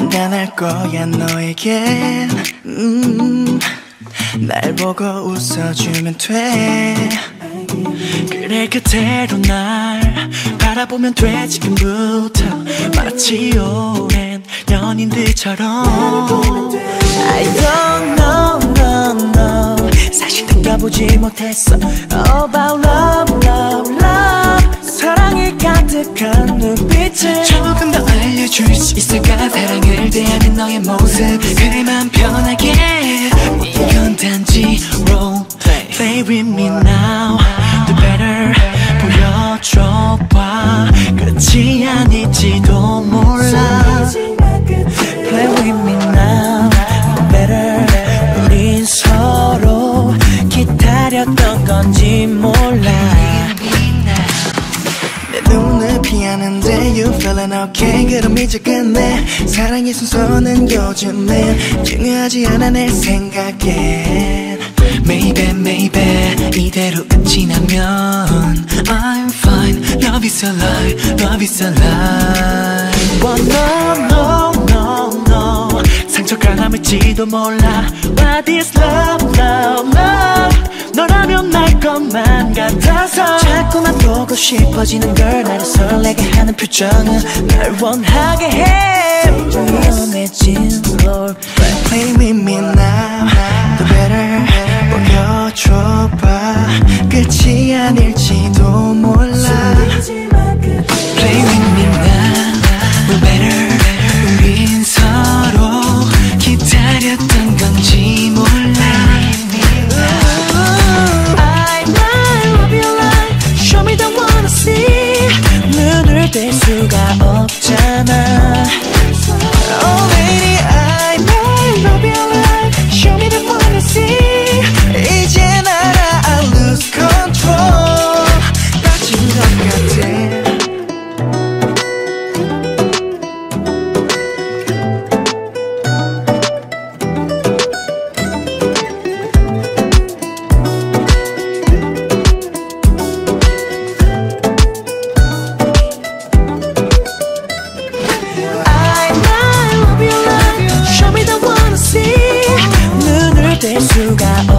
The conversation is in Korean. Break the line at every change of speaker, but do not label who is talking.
단단할 거야 너에겐 음, 날 보고 웃어주면 돼. 그래 그대로 날 바라보면 돼 지금부터. 마치 오랜 연인들처럼. I don't know, no, no. 사실 느껴보지 못했어. About love, love, love. 사랑이 가득한 눈빛을. 조금 더 알려줄 수 사랑을 대하는 너의 모습 그래 맘 편하게 이건 단지 role play with me now The better 보여줘봐 끝이 아닐지도 몰라 Play with me now The better 우린 서로 기다렸던 건지 몰라 내 눈을 피하는 데 You feeling okay 그럼 이제 끝내 사랑의 순서는 요즘엔 중요하지 않아 내 생각엔 Maybe maybe 이대로 끝이 나면 I'm fine Love is a lie Love is a lie But no no no no 상처가 남을지도 몰라 What is love 것만 같아서 자꾸만 보고 싶어지는 걸 나를 설레게 하는 표정은 날 원하게 해. 위험해진 Lord Play with me now. The better. 보여줘봐. 끝이 아닐지도 될 수가